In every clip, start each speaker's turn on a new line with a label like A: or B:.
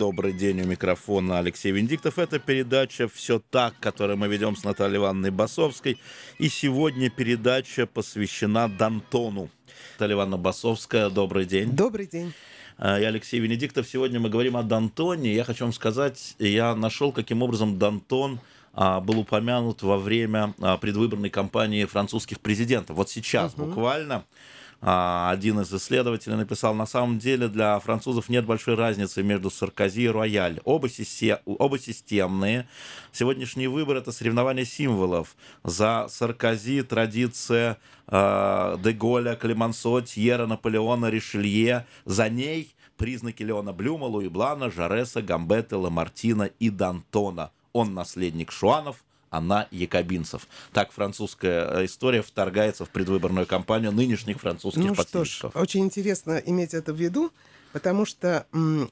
A: Добрый день у микрофона Алексей Виндиктов. Это передача «Все так», которую мы ведем с Натальей Ивановной Басовской. И сегодня передача посвящена Дантону. Наталья Ивановна Басовская, добрый день.
B: Добрый день.
A: Я Алексей Венедиктов. Сегодня мы говорим о Дантоне. Я хочу вам сказать, я нашел, каким образом Дантон а, был упомянут во время а, предвыборной кампании французских президентов. Вот сейчас угу. буквально а, один из исследователей написал, на самом деле для французов нет большой разницы между Саркози и Рояль. Оба, систем, оба системные. Сегодняшний выбор — это соревнование символов. За Саркози традиция э, Деголя, Клемансо, Тьера, Наполеона, Ришелье. За ней признаки Леона Блюма, Луи Блана, Жареса, Гамбета, Ламартина и Дантона. Он наследник Шуанов — она якобинцев. Так французская э, история вторгается в предвыборную кампанию нынешних французских ну,
B: подписчиков. Что ж, очень интересно иметь это в виду, потому что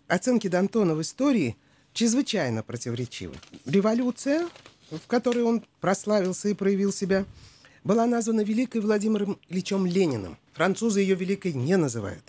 B: оценки Д'Антона в истории чрезвычайно противоречивы. Революция, в которой он прославился и проявил себя, была названа Великой Владимиром Ильичем Лениным. Французы ее Великой не называют.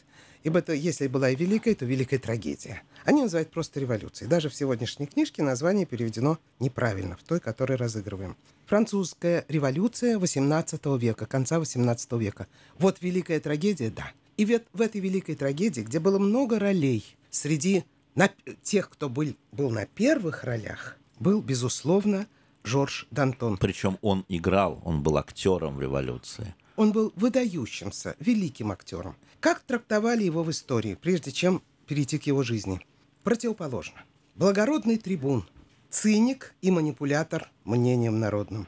B: Ибо это, если была и великая, то великая трагедия. Они называют просто революцией. Даже в сегодняшней книжке название переведено неправильно, в той, которую разыгрываем. Французская революция XVIII века, конца XVIII века. Вот великая трагедия, да. И ведь в этой великой трагедии, где было много ролей, среди на... тех, кто был, был на первых ролях, был, безусловно, Жорж Д'Антон.
A: Причем он играл, он был актером революции.
B: Он был выдающимся, великим актером. Как трактовали его в истории, прежде чем перейти к его жизни? Противоположно. Благородный трибун, циник и манипулятор мнением народным.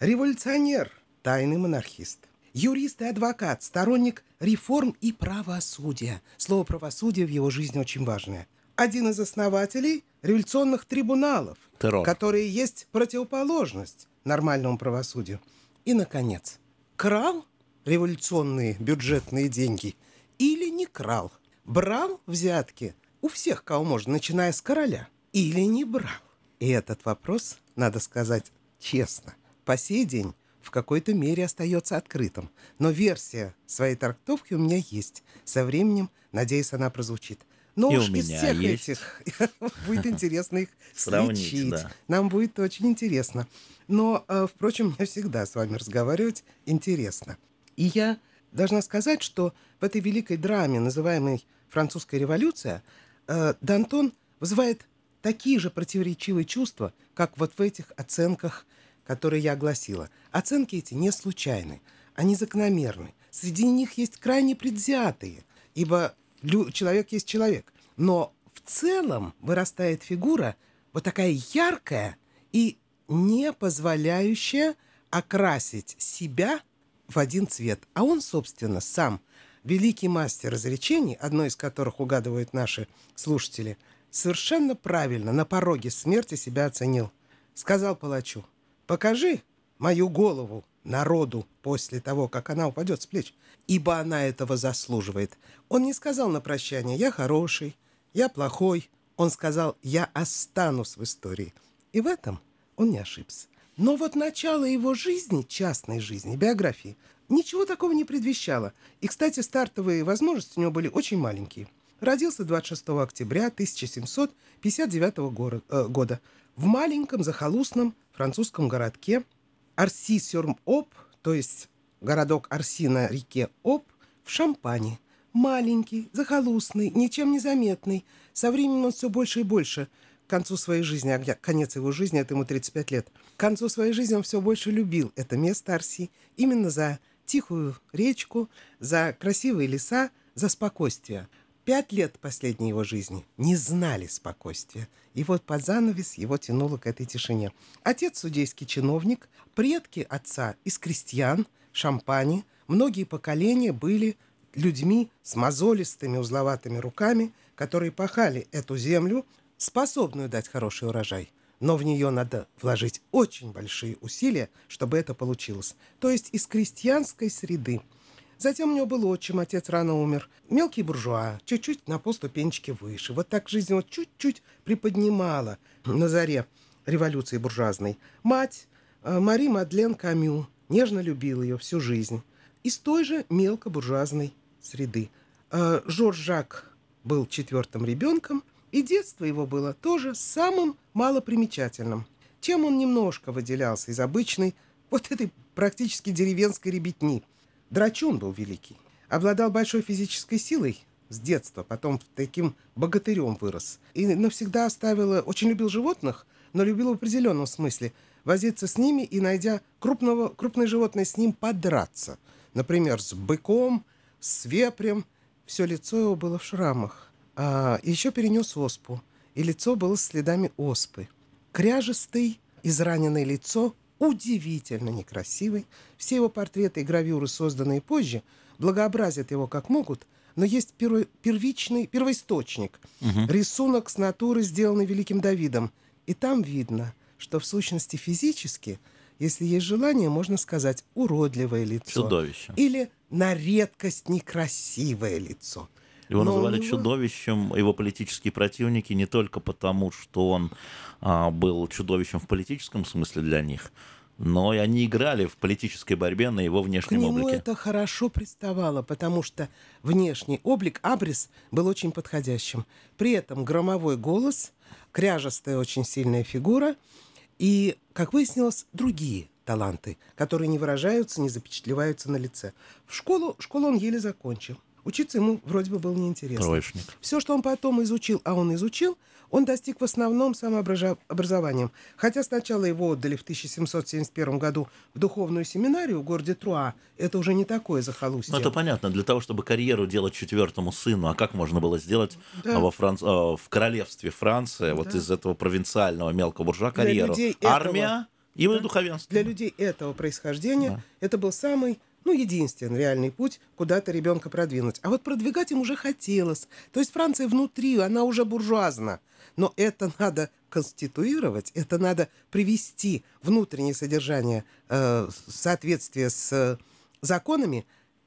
B: Революционер, тайный монархист. Юрист и адвокат, сторонник реформ и правосудия. Слово «правосудие» в его жизни очень важное. Один из основателей революционных трибуналов, Террор. которые есть противоположность нормальному правосудию. И, наконец, крал революционные бюджетные деньги или не крал. Брал взятки у всех, кого можно, начиная с короля, или не брал. И этот вопрос, надо сказать честно, по сей день в какой-то мере остается открытым. Но версия своей трактовки у меня есть. Со временем, надеюсь, она прозвучит. Но
A: и
B: уж
A: из всех
B: есть. этих будет интересно их сличить. Нам будет очень интересно. Но, э, впрочем, мне всегда с вами разговаривать интересно. И я должна сказать, что в этой великой драме, называемой «Французская революция», э, Д'Антон вызывает такие же противоречивые чувства, как вот в этих оценках, которые я огласила. Оценки эти не случайны, они закономерны. Среди них есть крайне предвзятые, ибо человек есть человек. Но в целом вырастает фигура вот такая яркая и не позволяющая окрасить себя в один цвет. А он, собственно, сам великий мастер изречений, одно из которых угадывают наши слушатели, совершенно правильно на пороге смерти себя оценил. Сказал палачу, покажи мою голову народу после того, как она упадет с плеч, ибо она этого заслуживает. Он не сказал на прощание «я хороший», «я плохой». Он сказал «я останусь в истории». И в этом он не ошибся. Но вот начало его жизни, частной жизни, биографии, ничего такого не предвещало. И, кстати, стартовые возможности у него были очень маленькие. Родился 26 октября 1759 э, года в маленьком захолустном французском городке Арси-Сюрм-Об, то есть городок Арси на реке Об, в Шампане. Маленький, захолустный, ничем не заметный. Со временем он все больше и больше – к концу своей жизни, а конец его жизни, это ему 35 лет, к концу своей жизни он все больше любил это место Арси именно за тихую речку, за красивые леса, за спокойствие. Пять лет последней его жизни не знали спокойствия. И вот под занавес его тянуло к этой тишине. Отец судейский чиновник, предки отца из крестьян, шампани, многие поколения были людьми с мозолистыми узловатыми руками, которые пахали эту землю, способную дать хороший урожай. Но в нее надо вложить очень большие усилия, чтобы это получилось. То есть из крестьянской среды. Затем у него был отчим, отец рано умер. Мелкий буржуа, чуть-чуть на полступенечки выше. Вот так жизнь его чуть-чуть приподнимала на заре революции буржуазной. Мать э, Мари Мадлен Камю нежно любил ее всю жизнь. Из той же мелкобуржуазной среды. Э, Жорж Жак был четвертым ребенком – И детство его было тоже самым малопримечательным. Чем он немножко выделялся из обычной, вот этой практически деревенской ребятни. Драчун был великий. Обладал большой физической силой с детства, потом таким богатырем вырос. И навсегда оставил, очень любил животных, но любил в определенном смысле возиться с ними и, найдя крупного, крупное животное, с ним подраться. Например, с быком, с вепрем. Все лицо его было в шрамах. А еще перенес оспу, и лицо было следами оспы. Кряжестый, израненное лицо, удивительно некрасивый. Все его портреты и гравюры, созданные позже, благообразят его как могут, но есть первый, первичный, первоисточник. Угу. Рисунок с натуры, сделанный Великим Давидом. И там видно, что в сущности физически, если есть желание, можно сказать уродливое лицо.
A: Чудовище.
B: Или на редкость некрасивое лицо.
A: Его Но называли него... чудовищем его политические противники не только потому, что он а, был чудовищем в политическом смысле для них, но и они играли в политической борьбе на его внешнем
B: К нему
A: облике.
B: это хорошо приставало, потому что внешний облик, абрис, был очень подходящим. При этом громовой голос, кряжестая очень сильная фигура и, как выяснилось, другие таланты, которые не выражаются, не запечатлеваются на лице. В школу, школу он еле закончил. Учиться ему вроде бы было неинтересно.
A: Троечник.
B: Все, что он потом изучил, а он изучил, он достиг в основном самообразованием. Хотя сначала его отдали в 1771 году в духовную семинарию в городе Труа. Это уже не такое захолустье.
A: Ну, это понятно. Для того, чтобы карьеру делать четвертому сыну, а как можно было сделать да. во Франц... в королевстве Франции, да. вот из этого провинциального мелкого буржуа карьеру? Армия и да. духовенство.
B: Для людей этого происхождения да. это был самый ну, единственный реальный путь куда-то ребенка продвинуть. А вот продвигать им уже хотелось. То есть Франция внутри, она уже буржуазна. Но это надо конституировать, это надо привести внутреннее содержание э, в соответствие с э, законами.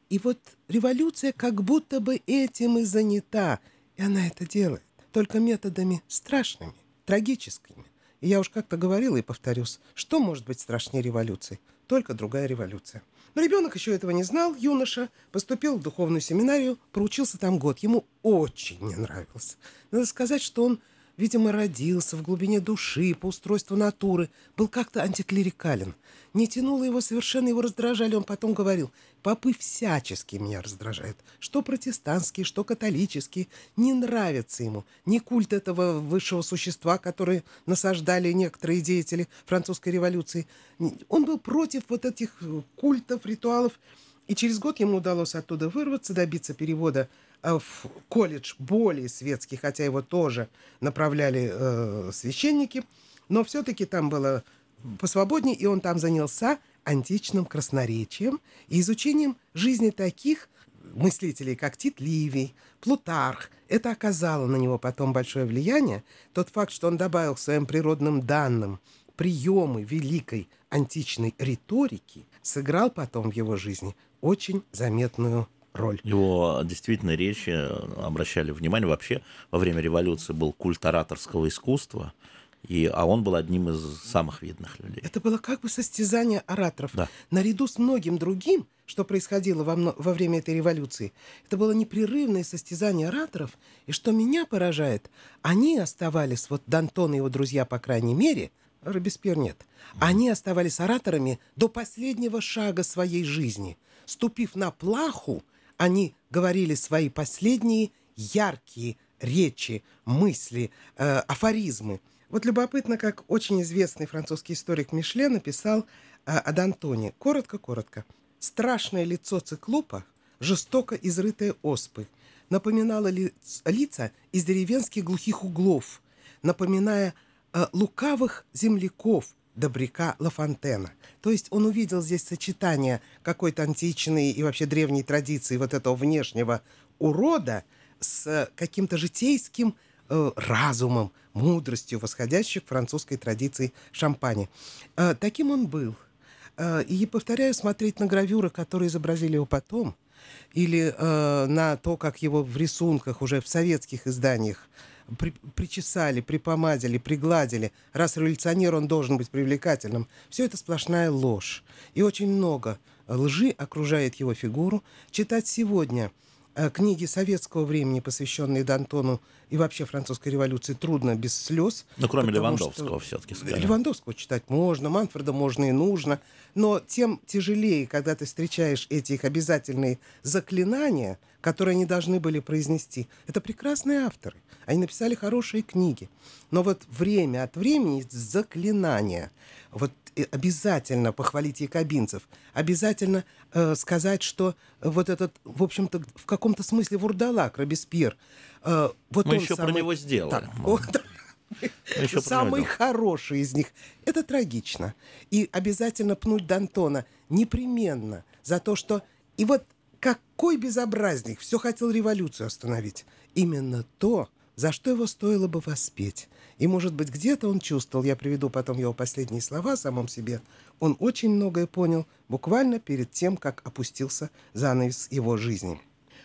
B: И вот революция как будто бы этим и занята. И она это делает. Только методами страшными, трагическими. И я уж как-то говорила и повторюсь, что может быть страшнее революции? Только другая революция. Но ребенок еще этого не знал, юноша, поступил в духовную семинарию, проучился там год. Ему очень не нравился. Надо сказать, что он, видимо, родился в глубине души, по устройству натуры, был как-то антиклерикален. Не тянуло его совершенно, его раздражали. Он потом говорил, попы всячески меня раздражают. Что протестантские, что католические. Не нравится ему ни культ этого высшего существа, который насаждали некоторые деятели французской революции. Он был против вот этих культов, ритуалов. И через год ему удалось оттуда вырваться, добиться перевода в колледж более светский, хотя его тоже направляли э, священники. Но все-таки там было посвободнее, и он там занялся античным красноречием и изучением жизни таких мыслителей, как Тит Ливий, Плутарх. Это оказало на него потом большое влияние. Тот факт, что он добавил к своим природным данным приемы великой античной риторики, сыграл потом в его жизни очень заметную роль.
A: Его действительно речи обращали внимание. Вообще во время революции был культ ораторского искусства. И, а он был одним из самых видных людей.
B: Это было как бы состязание ораторов. Да. Наряду с многим другим, что происходило во, во время этой революции, это было непрерывное состязание ораторов. И что меня поражает, они оставались, вот Д'Антон и его друзья, по крайней мере, Робеспьер нет, они оставались ораторами до последнего шага своей жизни. Ступив на плаху, они говорили свои последние яркие речи, мысли, э, афоризмы – вот любопытно, как очень известный французский историк Мишле написал э, о Д'Антоне. Коротко-коротко. Страшное лицо циклопа, жестоко изрытое оспы, напоминало ли, лица из деревенских глухих углов, напоминая э, лукавых земляков Добряка Лафонтена. То есть он увидел здесь сочетание какой-то античной и вообще древней традиции вот этого внешнего урода с каким-то житейским Э, разумом, мудростью, восходящих французской традиции шампани. Э, таким он был. Э, и повторяю, смотреть на гравюры, которые изобразили его потом, или на то, как его в рисунках уже в советских изданиях при, причесали, припомадили, пригладили. Раз революционер, он должен быть привлекательным. Все это сплошная ложь. И очень много лжи окружает его фигуру. Читать сегодня книги советского времени, посвященные Д'Антону и вообще французской революции, трудно без слез.
A: Ну, кроме Левандовского все-таки.
B: Левандовского читать можно, Манфреда можно и нужно, но тем тяжелее, когда ты встречаешь эти их обязательные заклинания, которые они должны были произнести. Это прекрасные авторы. Они написали хорошие книги. Но вот время от времени заклинания. Вот обязательно похвалить якобинцев, обязательно э, сказать, что вот этот, в общем-то, в каком-то смысле вурдалак Робеспьер.
A: Э, вот Мы еще самый... про него сделаем. Так, вот,
B: Самый хороший из них. Это трагично. И обязательно пнуть Д'Антона непременно за то, что... И вот какой безобразник все хотел революцию остановить. Именно то, за что его стоило бы воспеть. И, может быть, где-то он чувствовал, я приведу потом его последние слова о самом себе, он очень многое понял буквально перед тем, как опустился занавес его жизни.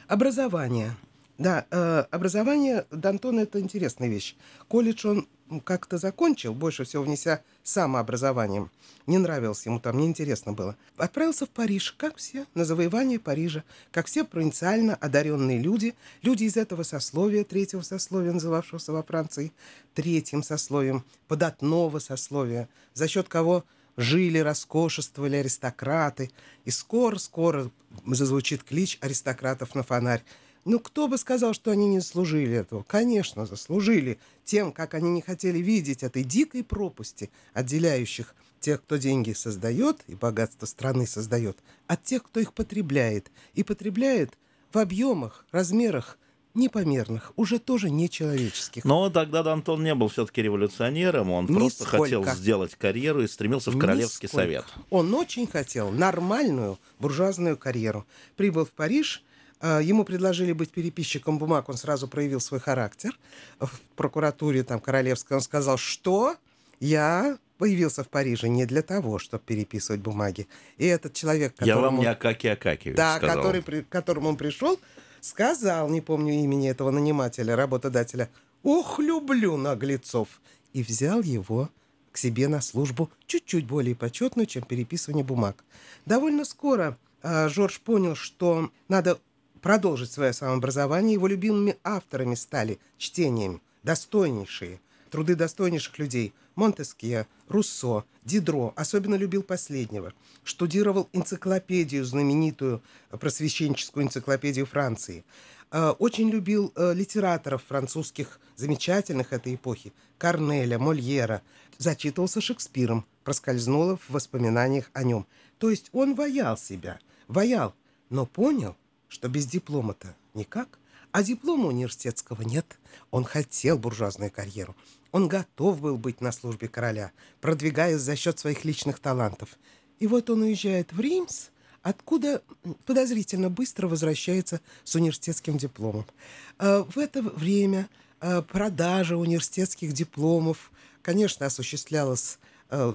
B: Образование. Да, э, образование Д'Антона – это интересная вещь. Колледж он как-то закончил, больше всего внеся самообразованием. Не нравилось ему там, неинтересно было. Отправился в Париж, как все, на завоевание Парижа, как все провинциально одаренные люди, люди из этого сословия, третьего сословия, называвшегося во Франции, третьим сословием, податного сословия, за счет кого жили, роскошествовали аристократы. И скоро-скоро зазвучит клич аристократов на фонарь. Ну, кто бы сказал, что они не заслужили этого? Конечно, заслужили тем, как они не хотели видеть этой дикой пропасти, отделяющих тех, кто деньги создает и богатство страны создает, от тех, кто их потребляет. И потребляет в объемах, размерах непомерных, уже тоже нечеловеческих.
A: Но тогда Антон не был все-таки революционером, он Нисколько. просто хотел сделать карьеру и стремился в Королевский Нисколько. совет.
B: Он очень хотел нормальную буржуазную карьеру. Прибыл в Париж – ему предложили быть переписчиком бумаг, он сразу проявил свой характер. В прокуратуре там королевской он сказал, что я появился в Париже не для того, чтобы переписывать бумаги. И этот человек,
A: которому... Я вам не Акаки Акакевич
B: Да,
A: сказал.
B: который, к которому он пришел, сказал, не помню имени этого нанимателя, работодателя, «Ох, люблю наглецов!» и взял его к себе на службу чуть-чуть более почетную, чем переписывание бумаг. Довольно скоро э, Жорж понял, что надо продолжить свое самообразование, его любимыми авторами стали чтением достойнейшие, труды достойнейших людей Монтескье, Руссо, Дидро, особенно любил последнего. Штудировал энциклопедию, знаменитую просвещенческую энциклопедию Франции. Э, очень любил э, литераторов французских, замечательных этой эпохи. Корнеля, Мольера. Зачитывался Шекспиром, проскользнуло в воспоминаниях о нем. То есть он ваял себя, ваял, но понял, что без диплома-то никак. А диплома университетского нет. Он хотел буржуазную карьеру. Он готов был быть на службе короля, продвигаясь за счет своих личных талантов. И вот он уезжает в Римс, откуда подозрительно быстро возвращается с университетским дипломом. А, в это время а, продажа университетских дипломов, конечно, осуществлялась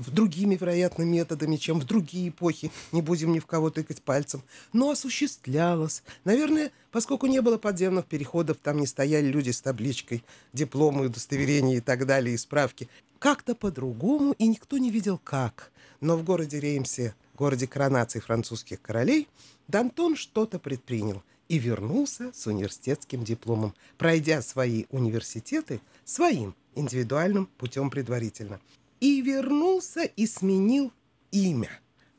B: другими, вероятно, методами, чем в другие эпохи, не будем ни в кого тыкать пальцем, но осуществлялось. Наверное, поскольку не было подземных переходов, там не стояли люди с табличкой, дипломы, удостоверения и так далее, и справки. Как-то по-другому, и никто не видел как. Но в городе Реймсе, городе коронации французских королей, Дантон что-то предпринял и вернулся с университетским дипломом, пройдя свои университеты своим индивидуальным путем предварительно и вернулся и сменил имя.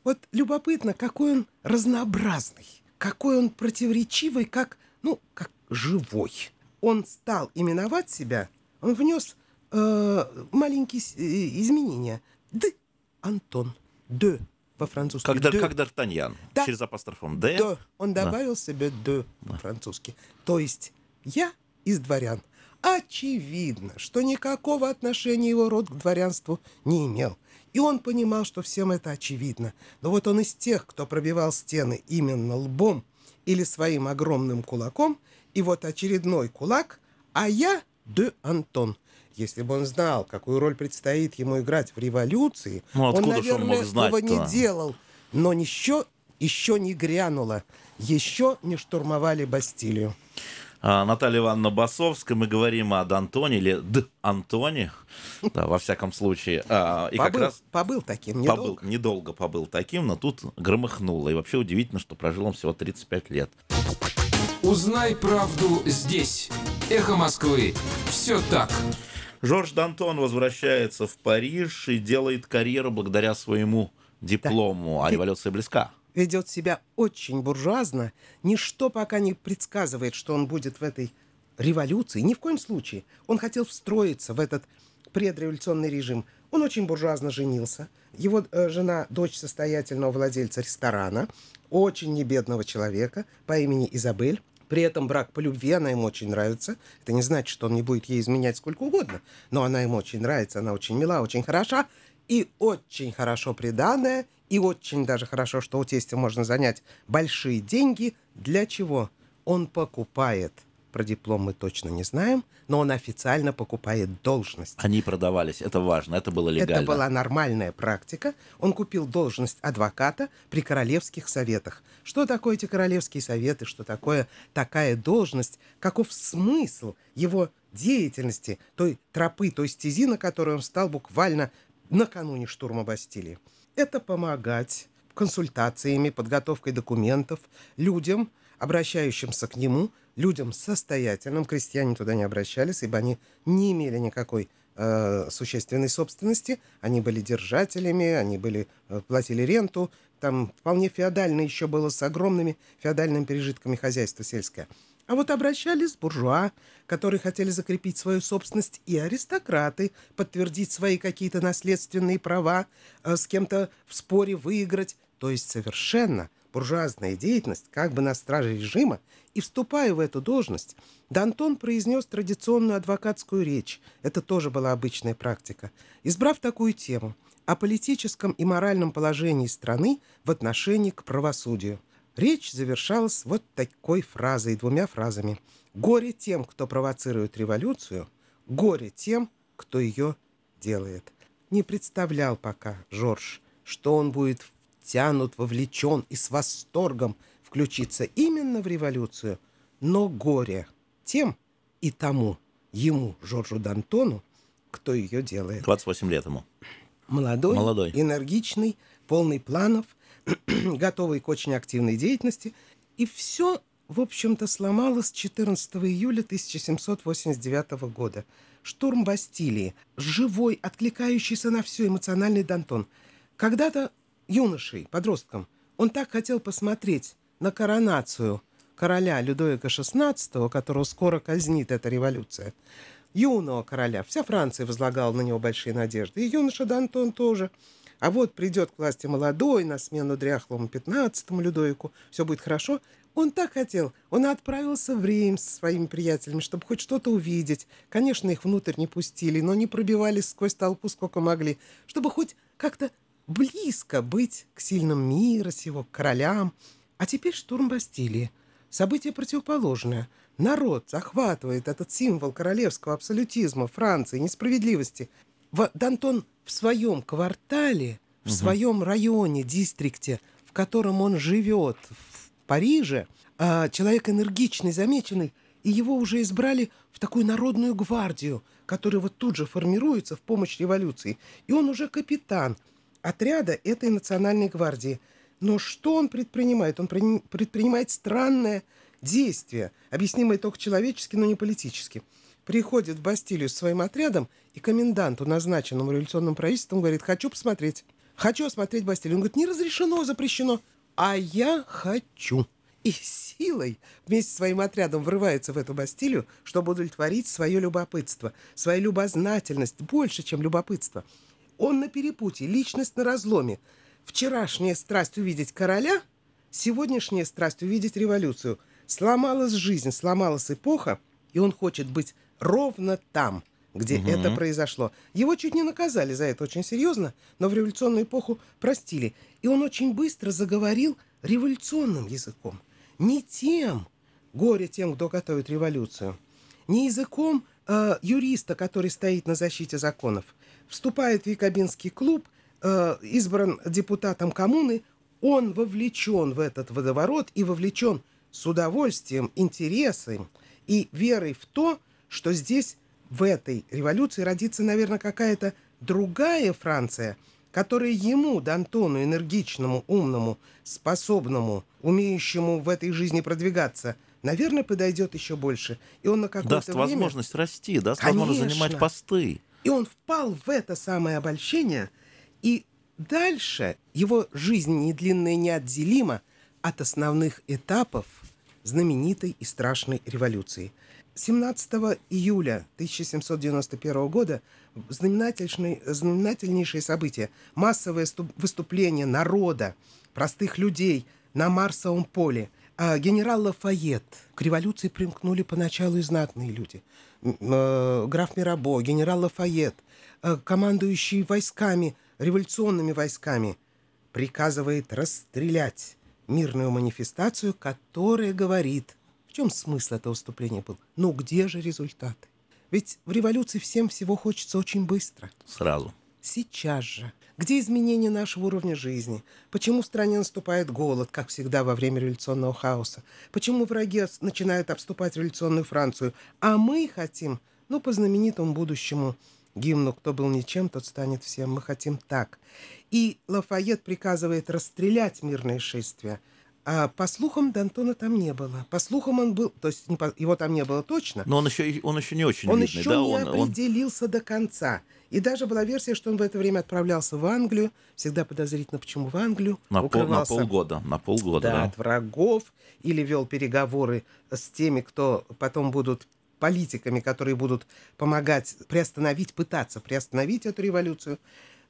B: Вот любопытно, какой он разнообразный, какой он противоречивый, как, ну, как живой. Он стал именовать себя, он внес э, маленькие э, изменения. Д. Антон. Д. По-французски.
A: Как, как Д'Артаньян. Да. Через апострофом Д.
B: Д. Он добавил да. себе Д. По-французски. То есть я из дворян. Очевидно, что никакого отношения его род к дворянству не имел. И он понимал, что всем это очевидно. Но вот он из тех, кто пробивал стены именно лбом или своим огромным кулаком, и вот очередной кулак, а я де Антон. Если бы он знал, какую роль предстоит ему играть в революции, ну, он, наверное, он этого не делал. Но еще, еще не грянуло, еще не штурмовали Бастилию.
A: А, Наталья Ивановна Басовская. Мы говорим о Д'Антоне или Д. Антоне, да, во всяком случае.
B: А, и побыл, как раз побыл таким,
A: недолго. Побыл, недолго побыл таким, но тут громыхнуло. И вообще удивительно, что прожил он всего 35 лет.
C: Узнай правду здесь. Эхо Москвы. Все так.
A: Жорж Д'Антон возвращается в Париж и делает карьеру благодаря своему диплому, да. а революция близка.
B: Ведет себя очень буржуазно. Ничто пока не предсказывает, что он будет в этой революции. Ни в коем случае. Он хотел встроиться в этот предреволюционный режим. Он очень буржуазно женился. Его э, жена – дочь состоятельного владельца ресторана, очень небедного человека по имени Изабель. При этом брак по любви, она ему очень нравится. Это не значит, что он не будет ей изменять сколько угодно. Но она ему очень нравится, она очень мила, очень хороша. И очень хорошо приданная, и очень даже хорошо, что у тестя можно занять большие деньги. Для чего? Он покупает – про диплом мы точно не знаем, но он официально покупает должность.
A: Они продавались, это важно, это было легально.
B: Это была нормальная практика. Он купил должность адвоката при королевских советах. Что такое эти королевские советы, что такое такая должность, каков смысл его деятельности, той тропы, той стези, на которую он стал буквально накануне штурма Бастилии. Это помогать консультациями, подготовкой документов людям, обращающимся к нему людям состоятельным, крестьяне туда не обращались, ибо они не имели никакой э, существенной собственности, они были держателями, они были, э, платили ренту, там вполне феодально еще было с огромными феодальными пережитками хозяйства сельское. А вот обращались буржуа, которые хотели закрепить свою собственность, и аристократы, подтвердить свои какие-то наследственные права, э, с кем-то в споре выиграть, то есть совершенно – буржуазная деятельность как бы на страже режима, и, вступая в эту должность, Д'Антон произнес традиционную адвокатскую речь. Это тоже была обычная практика. Избрав такую тему о политическом и моральном положении страны в отношении к правосудию. Речь завершалась вот такой фразой, двумя фразами. «Горе тем, кто провоцирует революцию, горе тем, кто ее делает». Не представлял пока Жорж, что он будет втянут, вовлечен и с восторгом включиться именно в революцию, но горе тем и тому, ему, Жоржу Д'Антону, кто ее делает.
A: 28 лет ему.
B: Молодой, Молодой. энергичный, полный планов, готовый к очень активной деятельности. И все, в общем-то, сломалось 14 июля 1789 года. Штурм Бастилии, живой, откликающийся на все эмоциональный Д'Антон. Когда-то юношей, подростком. Он так хотел посмотреть на коронацию короля Людовика XVI, которого скоро казнит эта революция. Юного короля. Вся Франция возлагала на него большие надежды. И юноша Д'Антон тоже. А вот придет к власти молодой, на смену дряхлому 15-му Людовику, все будет хорошо. Он так хотел. Он отправился в Рим со своими приятелями, чтобы хоть что-то увидеть. Конечно, их внутрь не пустили, но не пробивались сквозь толпу сколько могли, чтобы хоть как-то близко быть к сильным мира сего, к королям. А теперь штурм Бастилии. Событие противоположное. Народ захватывает этот символ королевского абсолютизма, Франции, несправедливости. В, Дантон в своем квартале, в угу. своем районе, дистрикте, в котором он живет, в Париже, а, человек энергичный, замеченный, и его уже избрали в такую народную гвардию, которая вот тут же формируется в помощь революции. И он уже капитан – отряда этой национальной гвардии. Но что он предпринимает? Он предпринимает странное действие, объяснимое только человечески, но не политически. Приходит в Бастилию с своим отрядом, и коменданту, назначенному революционным правительством, говорит, хочу посмотреть. Хочу осмотреть Бастилию. Он говорит, не разрешено, запрещено. А я хочу. И силой вместе с своим отрядом врывается в эту Бастилию, чтобы удовлетворить свое любопытство, свою любознательность, больше, чем любопытство. Он на перепутье, личность на разломе. Вчерашняя страсть увидеть короля, сегодняшняя страсть увидеть революцию. Сломалась жизнь, сломалась эпоха, и он хочет быть ровно там, где угу. это произошло. Его чуть не наказали за это очень серьезно, но в революционную эпоху простили. И он очень быстро заговорил революционным языком. Не тем, горе тем, кто готовит революцию, не языком э, юриста, который стоит на защите законов, вступает в Якобинский клуб, э, избран депутатом коммуны, он вовлечен в этот водоворот и вовлечен с удовольствием, интересом и верой в то, что здесь, в этой революции, родится, наверное, какая-то другая Франция, которая ему, Д'Антону, энергичному, умному, способному, умеющему в этой жизни продвигаться, наверное, подойдет еще больше. И он на какое-то
A: даст
B: время...
A: возможность расти, даст Конечно. возможность занимать посты.
B: И он впал в это самое обольщение, и дальше его жизнь не длинная, неотделима от основных этапов знаменитой и страшной революции. 17 июля 1791 года знаменательнейшее событие – массовое выступление народа, простых людей на Марсовом поле. А генерал Лафайет. К революции примкнули поначалу и знатные люди. Э, граф Мирабо, генерал Лафайет, э, командующий войсками, революционными войсками, приказывает расстрелять мирную манифестацию, которая говорит, в чем смысл этого выступления был, ну где же результаты? Ведь в революции всем всего хочется очень быстро.
A: Сразу.
B: Сейчас же. Где изменение нашего уровня жизни? Почему в стране наступает голод, как всегда во время революционного хаоса? Почему враги начинают обступать революционную Францию? А мы хотим, ну, по знаменитому будущему гимну «Кто был ничем, тот станет всем». Мы хотим так. И Лафайет приказывает расстрелять мирное шествие – а по слухам Д'Антона там не было. По слухам он был, то есть не по, его там не было точно.
A: Но он еще, он еще не очень
B: Он
A: видный,
B: еще
A: да?
B: не
A: он,
B: определился он... до конца. И даже была версия, что он в это время отправлялся в Англию. Всегда подозрительно, почему в Англию.
A: На, пол, на полгода. На полгода, да,
B: да. от врагов. Или вел переговоры с теми, кто потом будут политиками, которые будут помогать приостановить, пытаться приостановить эту революцию.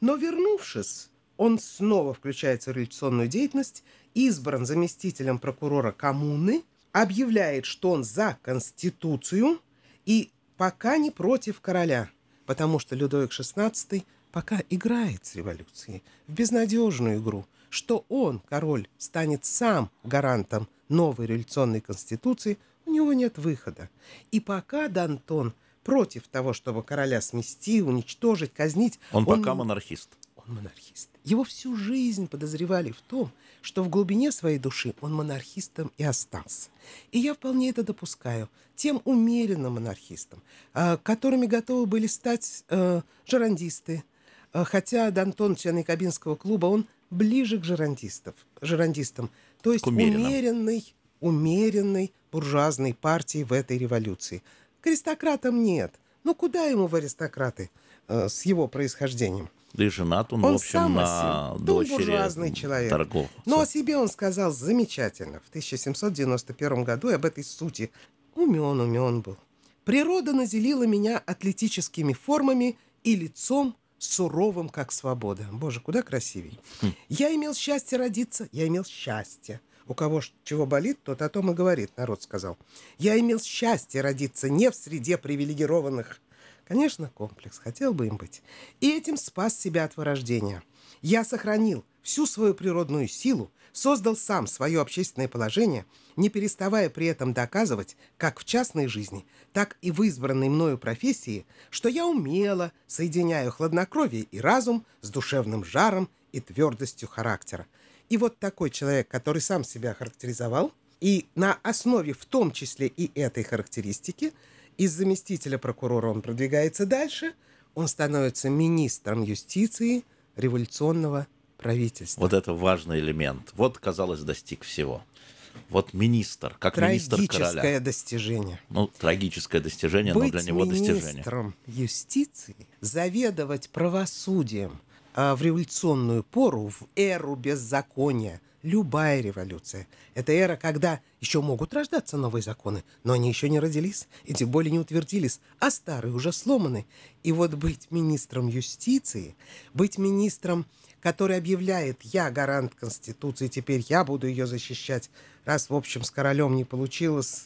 B: Но вернувшись, он снова включается в революционную деятельность избран заместителем прокурора коммуны, объявляет, что он за Конституцию и пока не против короля, потому что Людовик XVI пока играет с революцией в безнадежную игру, что он, король, станет сам гарантом новой революционной конституции, у него нет выхода. И пока Д'Антон против того, чтобы короля смести, уничтожить, казнить...
A: Он, он пока монархист.
B: Он монархист. Его всю жизнь подозревали в том, что в глубине своей души он монархистом и остался. И я вполне это допускаю. Тем умеренным монархистом, э, которыми готовы были стать э, жерандисты. Э, хотя Д'Антон, член Якобинского клуба, он ближе к жерандистов, жерандистам. То есть умеренной, умеренной буржуазной партии в этой революции. К аристократам нет. Ну куда ему в аристократы э, с его происхождением?
A: Да и женат он, он в общем, на дочери человек. торговца.
B: Но о себе он сказал замечательно. В 1791 году и об этой сути умен, умен был. Природа наделила меня атлетическими формами и лицом суровым, как свобода. Боже, куда красивей. Хм. Я имел счастье родиться, я имел счастье. У кого чего болит, тот о том и говорит, народ сказал. Я имел счастье родиться не в среде привилегированных Конечно, комплекс, хотел бы им быть. И этим спас себя от вырождения. Я сохранил всю свою природную силу, создал сам свое общественное положение, не переставая при этом доказывать, как в частной жизни, так и в избранной мною профессии, что я умело соединяю хладнокровие и разум с душевным жаром и твердостью характера. И вот такой человек, который сам себя характеризовал, и на основе в том числе и этой характеристики – из заместителя прокурора он продвигается дальше, он становится министром юстиции революционного правительства.
A: Вот это важный элемент. Вот, казалось, достиг всего. Вот министр, как министр короля.
B: Трагическое достижение.
A: Ну, трагическое достижение,
B: Быть
A: но для него достижение.
B: министром юстиции, заведовать правосудием а, в революционную пору, в эру беззакония – Любая революция – это эра, когда еще могут рождаться новые законы, но они еще не родились, и тем более не утвердились, а старые уже сломаны. И вот быть министром юстиции, быть министром, который объявляет «я гарант Конституции, теперь я буду ее защищать», раз, в общем, с королем не получилось,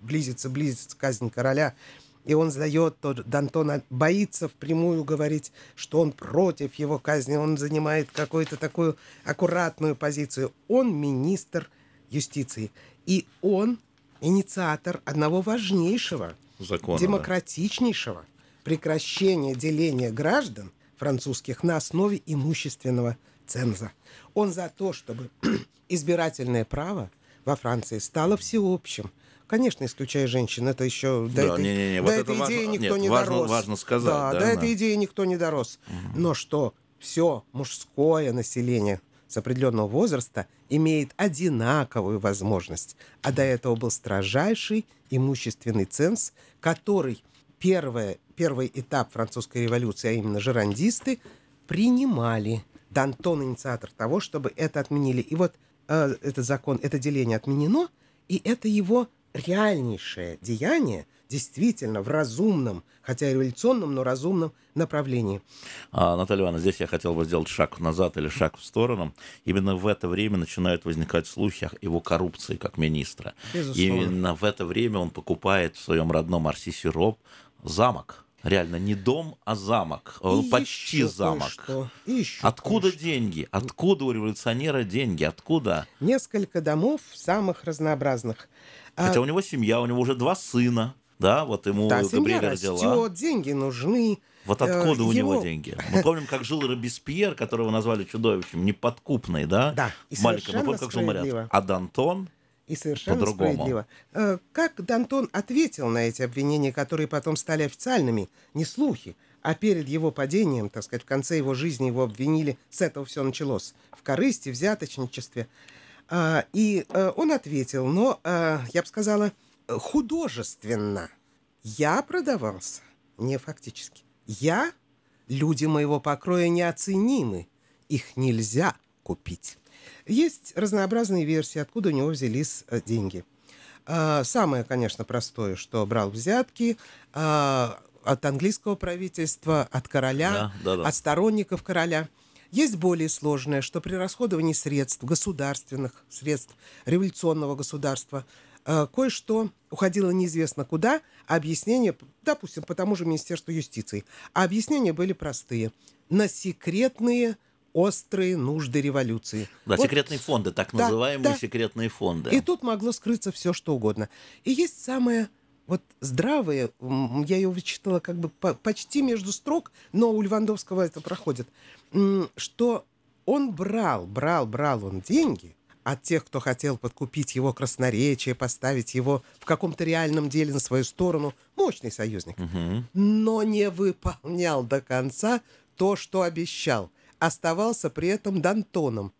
B: близится, близится казнь короля – и он сдает, то Д'Антон боится впрямую говорить, что он против его казни, он занимает какую-то такую аккуратную позицию. Он министр юстиции, и он инициатор одного важнейшего, Закона, демократичнейшего да. прекращения деления граждан французских на основе имущественного ценза. Он за то, чтобы избирательное право во Франции стало всеобщим, Конечно, исключая женщин, это еще
A: до да, этой, не, не, не.
B: до
A: вот
B: этой идеи
A: важно,
B: никто
A: нет,
B: не
A: важно,
B: дорос.
A: Важно сказать.
B: Да,
A: да,
B: до этой идеи никто не дорос. Угу. Но что все мужское население с определенного возраста имеет одинаковую возможность, а до этого был строжайший имущественный ценз, который первое, первый этап французской революции, а именно жерандисты, принимали. Д'Антон инициатор того, чтобы это отменили. И вот э, этот закон, это деление отменено, и это его реальнейшее деяние, действительно в разумном, хотя и революционном, но разумном направлении.
A: А, Наталья Ивановна, здесь я хотел бы сделать шаг назад или шаг в сторону. Именно в это время начинают возникать слухи о его коррупции как министра. Безусловно. Именно в это время он покупает в своем родном Арсиси-Роб замок. Реально, не дом, а замок. И Почти замок. еще Откуда деньги? Откуда у революционера деньги? Откуда?
B: Несколько домов самых разнообразных.
A: Хотя а... у него семья, у него уже два сына. Да, вот ему
B: да, Габриэль родила. деньги нужны.
A: Вот откуда э, у его... него деньги? Мы помним, как жил Робеспьер, которого назвали чудовищем, неподкупный, да?
B: Да, и Маленький, мы помним, как жил Мариат.
A: А Дантон
B: и совершенно справедливо. Э, как Дантон ответил на эти обвинения, которые потом стали официальными, не слухи, а перед его падением, так сказать, в конце его жизни его обвинили, с этого все началось, в корысти, взяточничестве. А, и э, он ответил, но, э, я бы сказала, художественно. Я продавался, не фактически. Я, люди моего покроя неоценимы, их нельзя купить. Есть разнообразные версии, откуда у него взялись э, деньги. А, самое, конечно, простое, что брал взятки а, от английского правительства, от короля, да, да, да. от сторонников короля. Есть более сложное, что при расходовании средств, государственных средств, революционного государства, э, кое-что уходило неизвестно куда, а объяснения, допустим, по тому же Министерству юстиции, а объяснения были простые. На секретные острые нужды революции.
A: Да, вот, секретные фонды, так да, называемые да. секретные фонды.
B: И тут могло скрыться все, что угодно. И есть самое вот здравое, я ее вычитала как бы почти между строк, но у Левандовского это проходит, что он брал, брал, брал он деньги от тех, кто хотел подкупить его красноречие, поставить его в каком-то реальном деле на свою сторону, мощный союзник, угу. но не выполнял до конца то, что обещал – оставался при этом Дантоном.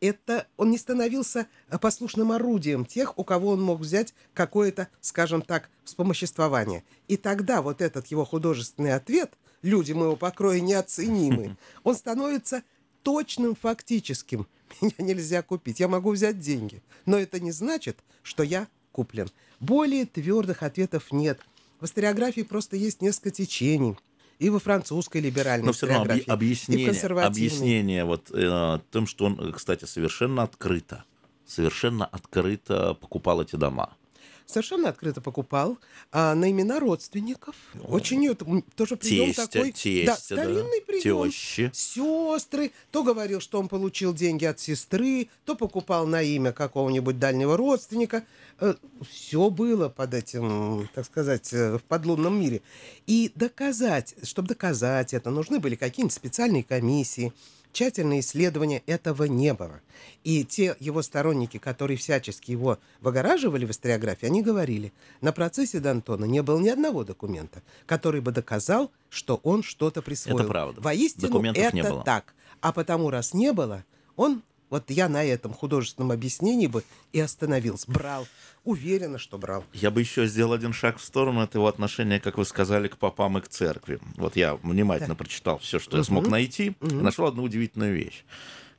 B: Это он не становился послушным орудием тех, у кого он мог взять какое-то, скажем так, вспомоществование. И тогда вот этот его художественный ответ «люди моего покроя неоценимы», он становится точным фактическим. Меня нельзя купить, я могу взять деньги. Но это не значит, что я куплен. Более твердых ответов нет. В историографии просто есть несколько течений и во французской либеральной Но все равно
A: объяснение, объяснение вот э, тем, что он, кстати, совершенно открыто, совершенно открыто покупал эти дома
B: совершенно открыто покупал а, на имена родственников. Очень тоже прием
A: тестя,
B: такой.
A: Тестя, да, старинный да. прием. Тещи.
B: Сестры. То говорил, что он получил деньги от сестры, то покупал на имя какого-нибудь дальнего родственника. Э, Все было под этим, так сказать, э, в подлунном мире. И доказать, чтобы доказать это, нужны были какие-нибудь специальные комиссии тщательное исследование этого не было. И те его сторонники, которые всячески его выгораживали в историографии, они говорили, на процессе Д'Антона не было ни одного документа, который бы доказал, что он что-то присвоил.
A: Это правда.
B: Воистину, Документов это не было. так. А потому, раз не было, он вот я на этом художественном объяснении бы и остановился. Брал. Уверена, что брал.
A: Я бы еще сделал один шаг в сторону. Это его отношение, как вы сказали, к попам и к церкви. Вот я внимательно да. прочитал все, что угу. я смог найти. Угу. И нашел одну удивительную вещь.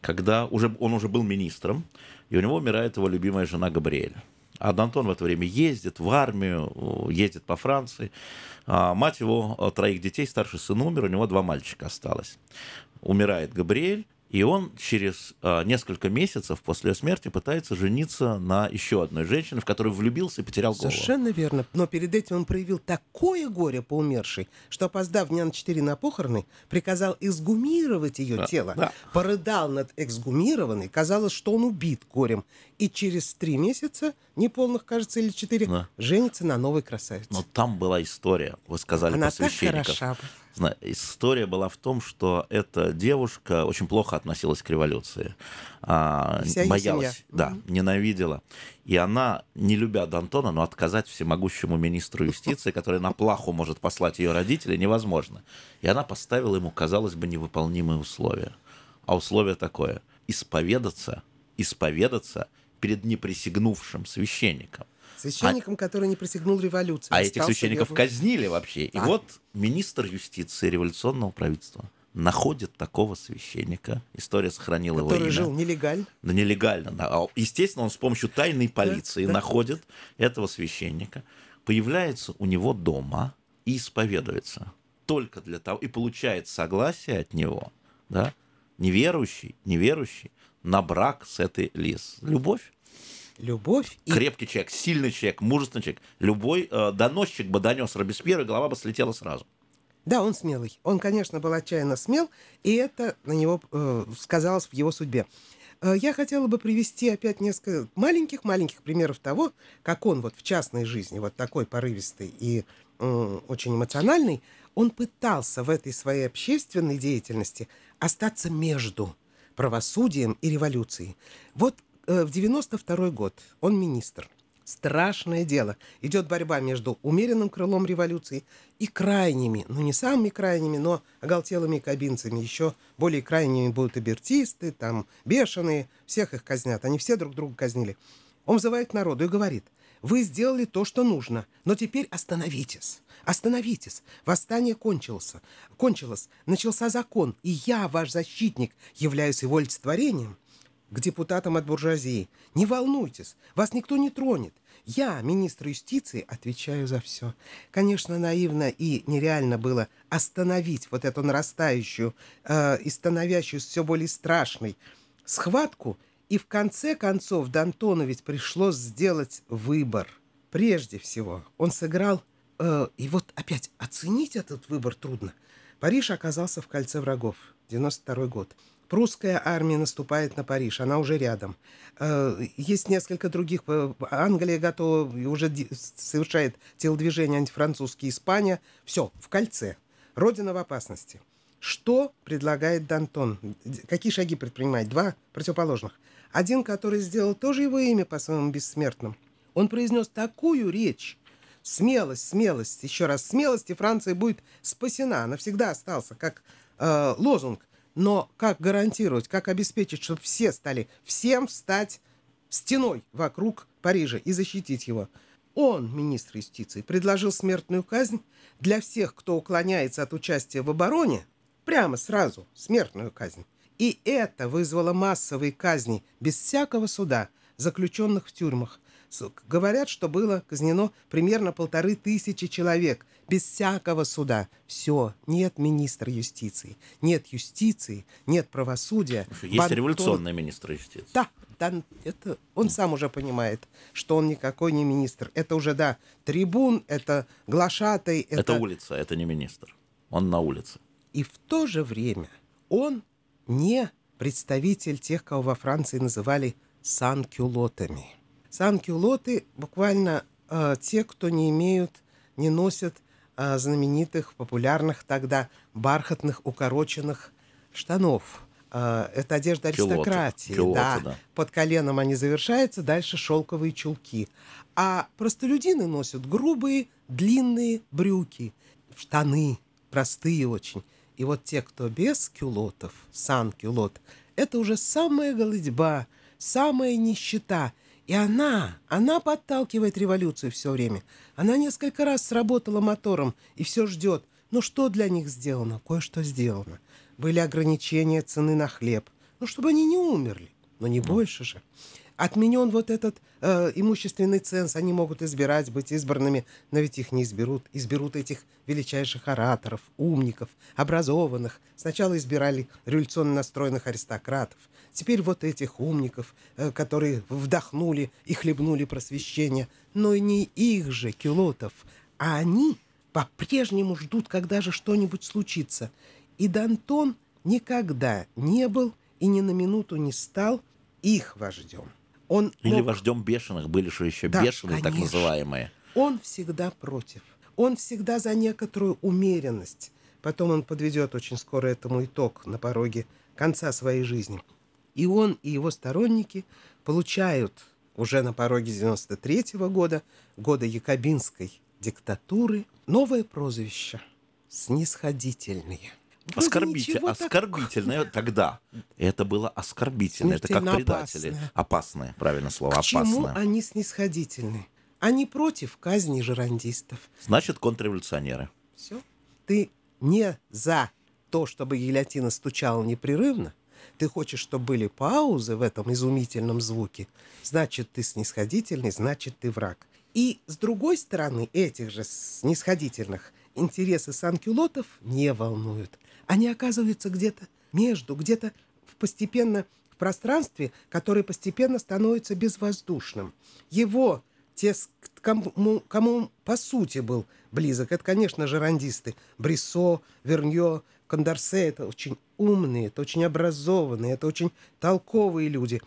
A: Когда уже, он уже был министром, и у него умирает его любимая жена Габриэль. А Д'Антон в это время ездит в армию, ездит по Франции. А мать его, троих детей, старший сын умер, у него два мальчика осталось. Умирает Габриэль, и он через э, несколько месяцев после смерти пытается жениться на еще одной женщине, в которую влюбился и потерял голову.
B: Совершенно верно. Но перед этим он проявил такое горе по умершей, что, опоздав дня на четыре на похороны, приказал эксгумировать ее да, тело. Да. Порыдал над эксгумированной. Казалось, что он убит горем. И через три месяца, неполных, кажется, или четыре, да. женится на новой красавице.
A: Но там была история, вы сказали,
B: Она
A: про священников.
B: Так хороша.
A: История была в том, что эта девушка очень плохо относилась к революции. А, боялась, семья. да, mm-hmm. ненавидела. И она, не любя Д'Антона, но отказать всемогущему министру юстиции, который на плаху может послать ее родителей, невозможно. И она поставила ему, казалось бы, невыполнимые условия. А условие такое – исповедаться, исповедаться перед неприсягнувшим священником.
B: Священником, а, который не присягнул революции.
A: А этих священников верным. казнили вообще. А. И вот министр юстиции революционного правительства находит такого священника. История сохранила
B: Который
A: его имя.
B: жил нелегально?
A: Да, нелегально. Да. А, естественно, он с помощью тайной полиции да, находит да. этого священника, появляется у него дома и исповедуется. Только для того, и получает согласие от него, да, неверующий, неверующий, на брак с этой лис. Любовь.
B: Любовь.
A: И... Крепкий человек, сильный человек, мужественный человек. Любой э, доносчик бы донес Робеспьера, и голова бы слетела сразу.
B: Да, он смелый. Он, конечно, был отчаянно смел, и это на него э, сказалось в его судьбе. Э, я хотела бы привести опять несколько маленьких-маленьких примеров того, как он вот в частной жизни, вот такой порывистый и э, очень эмоциональный, он пытался в этой своей общественной деятельности остаться между правосудием и революцией. Вот э, в 92 год он министр. Страшное дело. Идет борьба между умеренным крылом революции и крайними, ну не самыми крайними, но оголтелыми кабинцами. Еще более крайними будут абертисты, там бешеные, всех их казнят. Они все друг друга казнили. Он вызывает народу и говорит, вы сделали то, что нужно, но теперь остановитесь. Остановитесь. Восстание кончилось. Кончилось. Начался закон, и я, ваш защитник, являюсь его олицетворением к депутатам от буржуазии. Не волнуйтесь, вас никто не тронет. Я, министр юстиции, отвечаю за все. Конечно, наивно и нереально было остановить вот эту нарастающую э, и становящуюся все более страшной схватку. И в конце концов Д'Антону ведь пришлось сделать выбор. Прежде всего, он сыграл... Э, и вот опять оценить этот выбор трудно. Париж оказался в кольце врагов. 92 год. Прусская армия наступает на Париж, она уже рядом. Э, есть несколько других. Э, Англия готова, уже совершает телодвижение антифранцузские, Испания. Все, в кольце. Родина в опасности. Что предлагает Д'Антон? Какие шаги предпринимает? Два противоположных. Один, который сделал тоже его имя по-своему бессмертным. Он произнес такую речь, смелость, смелость, еще раз смелость, и Франция будет спасена. Навсегда остался, как э, лозунг – но как гарантировать, как обеспечить, чтобы все стали, всем встать стеной вокруг Парижа и защитить его? Он, министр юстиции, предложил смертную казнь для всех, кто уклоняется от участия в обороне, прямо сразу смертную казнь. И это вызвало массовые казни без всякого суда заключенных в тюрьмах, Говорят, что было казнено примерно полторы тысячи человек без всякого суда. Все, нет министра юстиции, нет юстиции, нет правосудия.
A: Есть Бантон... революционный министр юстиции.
B: Да, да, это он сам уже понимает, что он никакой не министр. Это уже, да, трибун, это глашатый.
A: Это, это улица, это не министр. Он на улице.
B: И в то же время он не представитель тех, кого во Франции называли санкюлотами. Санкюлоты буквально э, те, кто не имеют, не носят знаменитых, популярных тогда бархатных укороченных штанов. Э, это одежда аристократии. Кюлоты, да. да. Под коленом они завершаются, дальше шелковые чулки. А простолюдины носят грубые, длинные брюки, штаны, простые очень. И вот те, кто без кюлотов, сан-кюлот, это уже самая голодьба, самая нищета – и она, она подталкивает революцию все время. Она несколько раз сработала мотором и все ждет. Но что для них сделано? Кое-что сделано. Были ограничения цены на хлеб. Ну, чтобы они не умерли. Но не больше же. Отменен вот этот э, имущественный ценз. Они могут избирать, быть избранными, но ведь их не изберут. Изберут этих величайших ораторов, умников, образованных. Сначала избирали революционно настроенных аристократов. Теперь вот этих умников, э, которые вдохнули и хлебнули просвещение. Но и не их же, кюлотов, а они по-прежнему ждут, когда же что-нибудь случится. И Дантон никогда не был и ни на минуту не стал их вождем.
A: Он Или мог... вождем бешеных, были же еще да, бешеные, конечно. так называемые.
B: Он всегда против. Он всегда за некоторую умеренность. Потом он подведет очень скоро этому итог на пороге конца своей жизни. И он, и его сторонники получают уже на пороге 93 -го года, года якобинской диктатуры, новое прозвище – снисходительные.
A: Оскорбитель, оскорбительное так... тогда. Это было оскорбительно. Это как предатели. Опасное. опасное, правильно слово, К опасное.
B: чему они снисходительны? Они против казни жерандистов.
A: Значит, контрреволюционеры.
B: Все. Ты не за то, чтобы гильотина стучала непрерывно, ты хочешь, чтобы были паузы в этом изумительном звуке, значит, ты снисходительный, значит, ты враг. И с другой стороны, этих же снисходительных интересы санкюлотов не волнуют. Они оказываются где-то между, где-то постепенно в пространстве, которое постепенно становится безвоздушным. Его, те, кому, кому по сути был близок, это, конечно, жерандисты. Бриссо, Верньо, Кондорсе — это очень умные, это очень образованные, это очень толковые люди.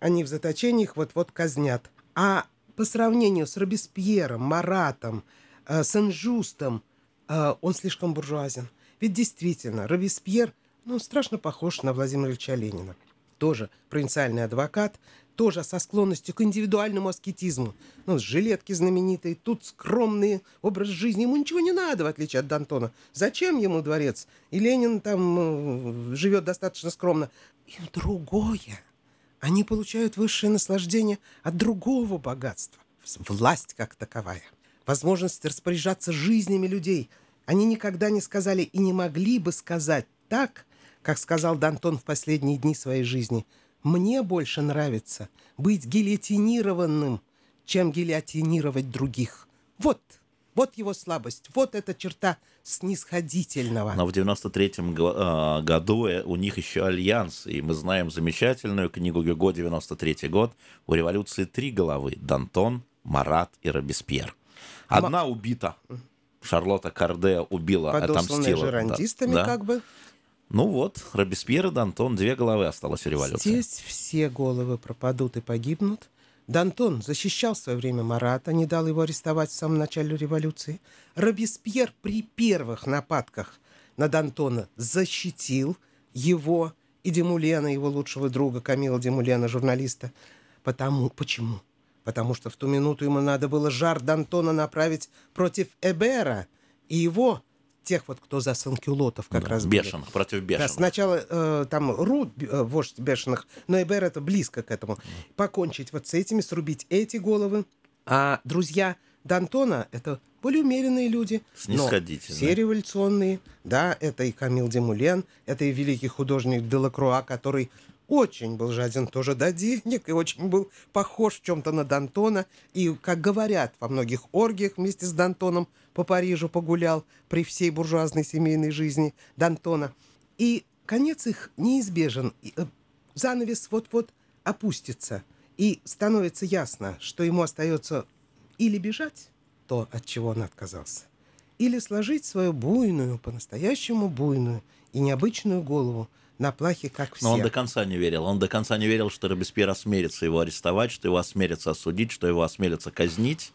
B: Они в заточении их вот-вот казнят. А по сравнению с Робеспьером, Маратом, э, Сен-Жустом, э, он слишком буржуазен. Ведь действительно, Робеспьер, ну, страшно похож на Владимира Ильича Ленина. Тоже провинциальный адвокат, тоже со склонностью к индивидуальному аскетизму. Ну, жилетки знаменитые, тут скромный образ жизни. Ему ничего не надо, в отличие от Д'Антона. Зачем ему дворец? И Ленин там э, живет достаточно скромно. И другое. Они получают высшее наслаждение от другого богатства. Власть как таковая. Возможность распоряжаться жизнями людей. Они никогда не сказали и не могли бы сказать так, как сказал Д'Антон в последние дни своей жизни – мне больше нравится быть гильотинированным, чем гильотинировать других. Вот, вот его слабость, вот эта черта снисходительного.
A: Но в 93-м а, году э, у них еще альянс, и мы знаем замечательную книгу Гюго, 93 год, у революции три головы, Дантон, Марат и Робеспьер. Одна убита, Шарлотта Карде убила, отомстила.
B: жерандистами да, как бы.
A: Ну вот, Робеспьер и Дантон, две головы осталось в революции.
B: Здесь все головы пропадут и погибнут. Дантон защищал в свое время Марата, не дал его арестовать в самом начале революции. Робеспьер при первых нападках на Дантона защитил его и Демулена, его лучшего друга Камила Демулена, журналиста. Потому, почему? Потому что в ту минуту ему надо было жар Дантона направить против Эбера и его тех вот, кто за санкюлотов как да, раз
A: Бешеных, были. против бешеных.
B: Да, сначала э, там Ру, э, вождь бешеных, но Эбер это близко к этому. Покончить вот с этими, срубить эти головы. А друзья Д'Антона — это более умеренные люди, но все революционные. Да, это и Камил Демулен, это и великий художник Делакруа, который очень был жаден тоже до денег и очень был похож в чем-то на Д'Антона. И, как говорят, во многих оргиях вместе с Д'Антоном по Парижу погулял при всей буржуазной семейной жизни Д'Антона. И конец их неизбежен. Э, занавес вот-вот опустится. И становится ясно, что ему остается или бежать, то, от чего он отказался, или сложить свою буйную, по-настоящему буйную и необычную голову на плахе, как все.
A: Но он до конца не верил. Он до конца не верил, что Робеспьер осмелится его арестовать, что его осмелится осудить, что его осмелится казнить.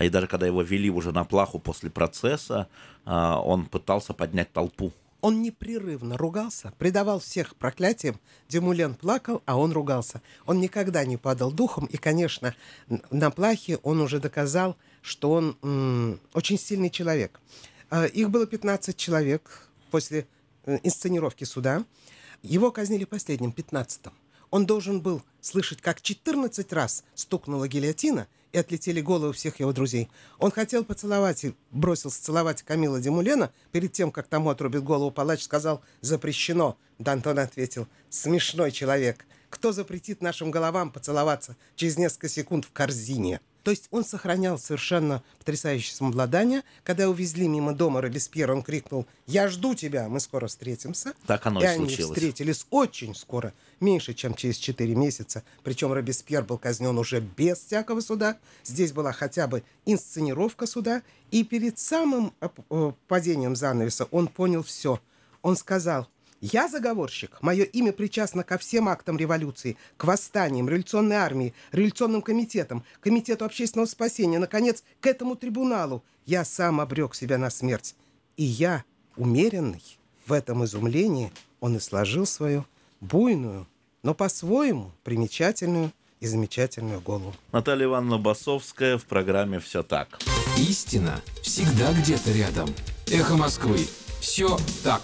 A: И даже когда его вели уже на плаху после процесса, а, он пытался поднять толпу.
B: Он непрерывно ругался, предавал всех проклятиям. Демулен плакал, а он ругался. Он никогда не падал духом, и, конечно, на плахе он уже доказал, что он м- очень сильный человек. А, их было 15 человек после э, инсценировки суда. Его казнили последним, 15-м. Он должен был слышать, как 14 раз стукнула гильотина, и отлетели головы всех его друзей. Он хотел поцеловать и бросился целовать Камила Демулена. Перед тем, как тому отрубит голову, палач сказал «Запрещено». Дантон ответил «Смешной человек. Кто запретит нашим головам поцеловаться через несколько секунд в корзине?» То есть он сохранял совершенно потрясающее самообладание. Когда увезли мимо дома Робеспьера, он крикнул «Я жду тебя, мы скоро встретимся».
A: Так оно и,
B: и
A: они
B: случилось. встретились очень скоро, меньше, чем через 4 месяца. Причем Робеспьер был казнен уже без всякого суда. Здесь была хотя бы инсценировка суда. И перед самым э, падением занавеса он понял все. Он сказал – я заговорщик. Мое имя причастно ко всем актам революции, к восстаниям, революционной армии, революционным комитетам, комитету общественного спасения, наконец, к этому трибуналу. Я сам обрек себя на смерть. И я, умеренный, в этом изумлении он и сложил свою буйную, но по-своему примечательную и замечательную голову.
A: Наталья Ивановна Басовская в программе «Все так».
C: Истина всегда где-то рядом. Эхо Москвы. Все так.